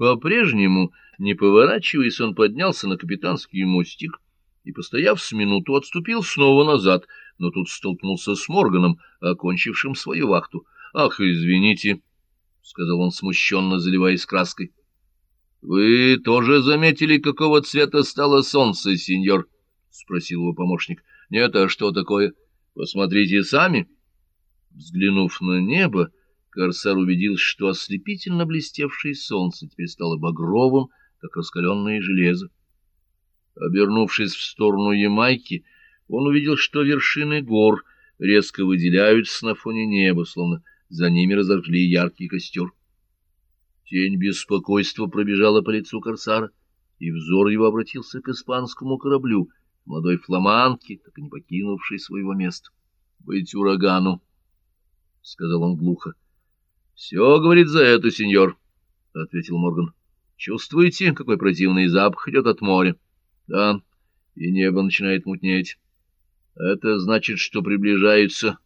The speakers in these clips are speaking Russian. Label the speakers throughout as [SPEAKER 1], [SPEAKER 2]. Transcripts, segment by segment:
[SPEAKER 1] По-прежнему, не поворачиваясь, он поднялся на капитанский мостик и, постояв с минуту, отступил снова назад, но тут столкнулся с Морганом, окончившим свою вахту. — Ах, извините, — сказал он, смущенно заливаясь краской. — Вы тоже заметили, какого цвета стало солнце, сеньор? — спросил его помощник. — Нет, а что такое? Посмотрите сами. Взглянув на небо, Корсар убедился, что ослепительно блестевшее солнце теперь стало багровым, как раскаленное железо. Обернувшись в сторону Ямайки, он увидел, что вершины гор резко выделяются на фоне неба, словно за ними разожгли яркий костер. Тень беспокойства пробежала по лицу Корсара, и взор его обратился к испанскому кораблю, молодой фламандке, так и не покинувшей своего места. — Быть урагану, — сказал он глухо. — Все говорит за это, сеньор, — ответил Морган. — Чувствуете, какой противный запах идет от моря? — Да, и небо начинает мутнеть. Это значит, что приближается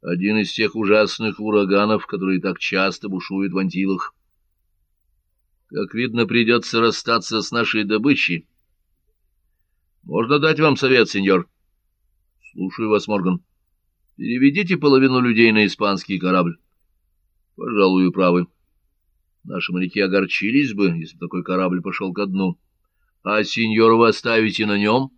[SPEAKER 1] один из тех ужасных ураганов, которые так часто бушуют в Антилах. Как видно, придется расстаться с нашей добычей. Можно дать вам совет, сеньор? Слушаю вас, Морган. Переведите половину людей на испанский корабль. Пожалуй, правы. Наши моряки огорчились бы, если такой корабль пошел ко дну. А сеньора вы оставите на нем?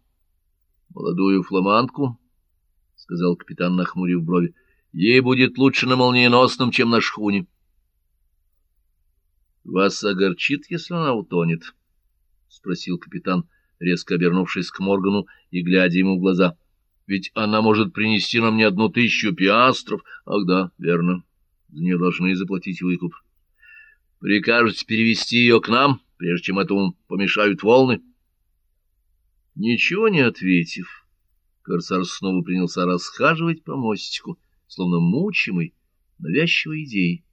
[SPEAKER 1] Молодую фламандку, — сказал капитан, нахмурив брови. Ей будет лучше на молниеносном, чем на шхуне. — Вас огорчит, если она утонет? — спросил капитан, резко обернувшись к Моргану и глядя ему в глаза. — ведь она может принести нам не одну тысячу пиастров. Ах да, верно, за нее должны заплатить выкуп. Прикажете перевести ее к нам, прежде чем этому помешают волны? Ничего не ответив, корсар снова принялся расхаживать по мостику, словно мучимый, навязчивой идеей.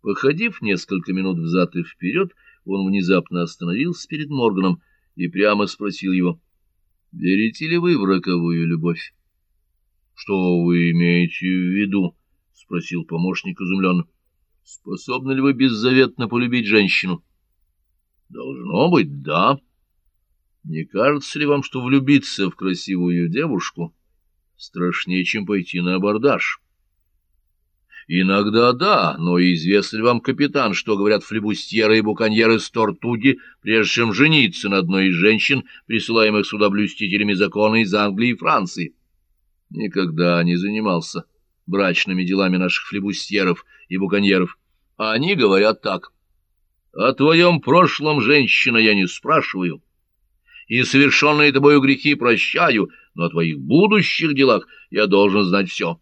[SPEAKER 1] Походив несколько минут взад и вперед, он внезапно остановился перед Морганом и прямо спросил его — Верите ли вы в роковую любовь? — Что вы имеете в виду? — спросил помощник изумленно. — Способны ли вы беззаветно полюбить женщину? — Должно быть, да. Не кажется ли вам, что влюбиться в красивую девушку страшнее, чем пойти на абордаж? — Иногда да, но известно ли вам, капитан, что говорят флебустьеры и буконьеры с Тортуги, прежде чем жениться на одной из женщин, присылаемых сюда блюстителями закона из Англии и Франции? Никогда не занимался брачными делами наших флебустьеров и буконьеров. А они говорят так. О твоем прошлом, женщина, я не спрашиваю, и совершенные тобою грехи прощаю, но о твоих будущих делах я должен знать все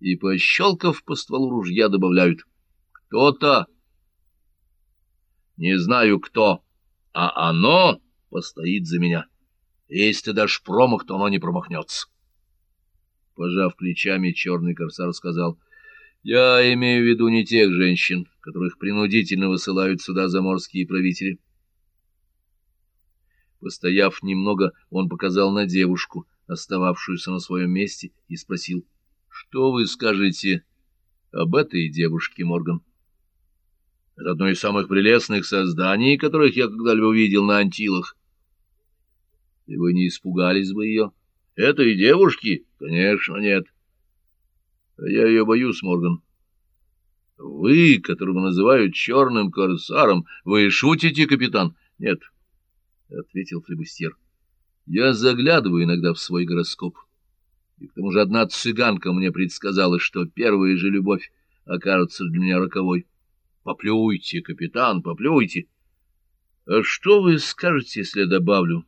[SPEAKER 1] и, пощелкав по стволу ружья, добавляют «Кто-то...» «Не знаю кто, а оно постоит за меня. Если ты дашь промах, то оно не промахнется». Пожав плечами, черный корсар сказал «Я имею в виду не тех женщин, которых принудительно высылают сюда заморские правители». Постояв немного, он показал на девушку, остававшуюся на своем месте, и спросил — что вы скажете об этой девушке, Морган? Это одно из самых прелестных созданий, которых я когда-либо видел на Антилах. И вы не испугались бы ее? Этой девушки? Конечно, нет. Я ее боюсь, Морган. Вы, которого называют черным корсаром, вы шутите, капитан? Нет, — ответил флебустьер. Я заглядываю иногда в свой гороскоп. И к тому же одна цыганка мне предсказала, что первая же любовь окажется для меня роковой. Поплюйте, капитан, поплюйте. А что вы скажете, если добавлю,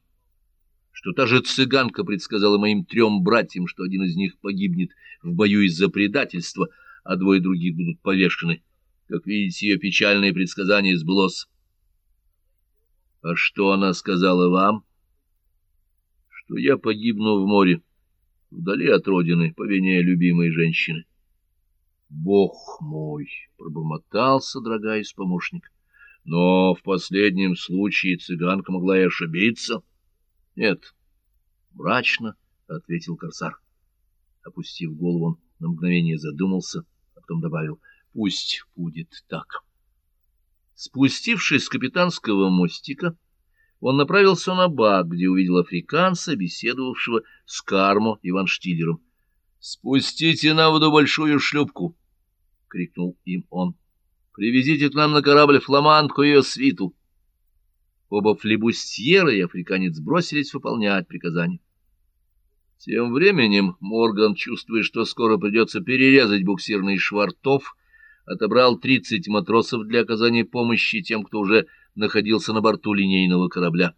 [SPEAKER 1] что та же цыганка предсказала моим трем братьям, что один из них погибнет в бою из-за предательства, а двое других будут повешены? Как видите, ее печальное предсказание сбылось. А что она сказала вам? Что я погибну в море вдали от родины, по вине любимой женщины. «Бог мой!» — пробормотался, содрогаясь помощник. «Но в последнем случае цыганка могла и ошибиться». «Нет, мрачно», — ответил корсар. Опустив голову, он на мгновение задумался, а потом добавил, «Пусть будет так». Спустившись с капитанского мостика, он направился на бак, где увидел африканца, беседовавшего с Кармо и Штиллером. — Спустите на воду большую шлюпку! — крикнул им он. — Привезите к нам на корабль фламандку и ее свиту. Оба флебустьера и африканец бросились выполнять приказание. Тем временем Морган, чувствуя, что скоро придется перерезать буксирный швартов, отобрал 30 матросов для оказания помощи тем, кто уже находился на борту линейного корабля.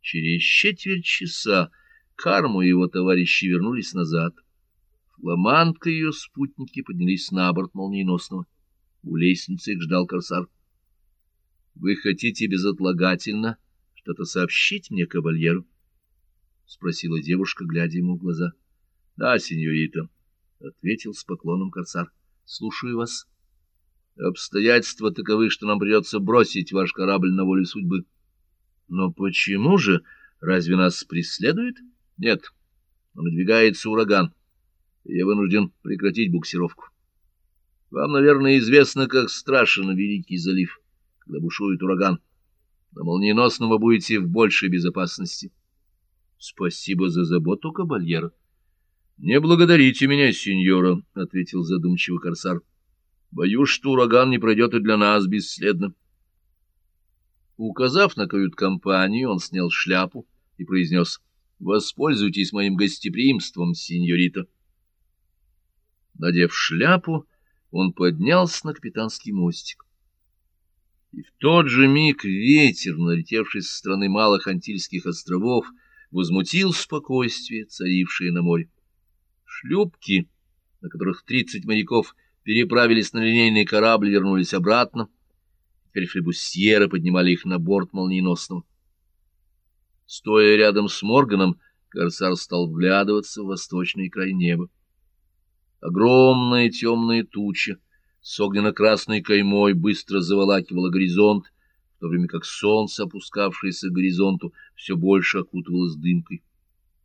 [SPEAKER 1] Через четверть часа Карму и его товарищи вернулись назад. Фламандка и ее спутники поднялись на борт молниеносного. У лестницы их ждал корсар. — Вы хотите безотлагательно что-то сообщить мне, кавальеру? — спросила девушка, глядя ему в глаза. — Да, сеньорита, — ответил с поклоном корсар. — Слушаю вас. Обстоятельства таковы, что нам придется бросить ваш корабль на волю судьбы. — Но почему же? Разве нас преследует? — Нет, надвигается ураган я вынужден прекратить буксировку. Вам, наверное, известно, как страшен Великий залив, когда бушует ураган. На молниеносном вы будете в большей безопасности. Спасибо за заботу, кабальер. Не благодарите меня, сеньора, — ответил задумчиво корсар. Боюсь, что ураган не пройдет и для нас бесследно. Указав на кают-компанию, он снял шляпу и произнес, — Воспользуйтесь моим гостеприимством, сеньорита. Надев шляпу, он поднялся на капитанский мостик. И в тот же миг ветер, налетевший со стороны малых Антильских островов, возмутил спокойствие, царившее на море. Шлюпки, на которых тридцать моряков переправились на линейный корабль, вернулись обратно. Теперь флебусьеры поднимали их на борт молниеносного. Стоя рядом с Морганом, корсар стал вглядываться в восточный край неба. Огромная темная туча с огненно-красной каймой быстро заволакивала горизонт, в то время как солнце, опускавшееся к горизонту, все больше окутывалось дымкой.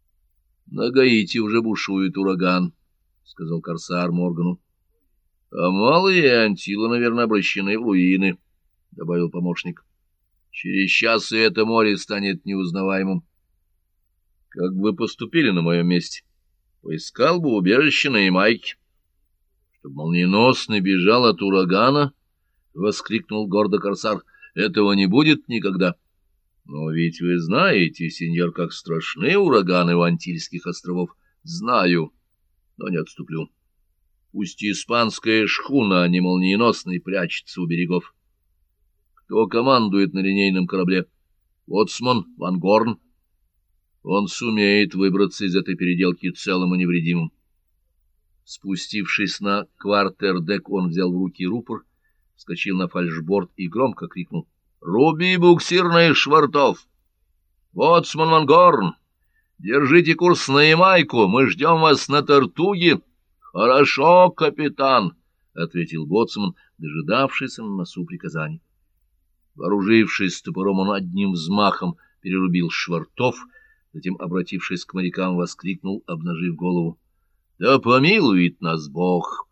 [SPEAKER 1] — На Гаити уже бушует ураган, — сказал корсар Моргану. — А малые Антилы, наверное, обращены в руины, — добавил помощник. — Через час и это море станет неузнаваемым. — Как бы поступили на моем месте? — поискал бы убежище на Ямайке. Чтобы молниеносно бежал от урагана, — воскликнул гордо корсар, — этого не будет никогда. Но ведь вы знаете, сеньор, как страшны ураганы у Антильских островов. Знаю, но не отступлю. Пусть испанская шхуна, а не молниеносный, прячется у берегов. Кто командует на линейном корабле? Лоцман, Ван Горн, он сумеет выбраться из этой переделки целым и невредимым. Спустившись на квартердек, он взял в руки рупор, вскочил на фальшборд и громко крикнул «Руби буксирный швартов! Боцман Вангорн! Держите курс на Ямайку, мы ждем вас на Тартуге!» «Хорошо, капитан!» — ответил боцман, дожидавшийся на носу приказаний. Вооружившись топором, он одним взмахом перерубил швартов — Затем, обратившись к морякам, воскликнул, обнажив голову. — Да помилует нас Бог!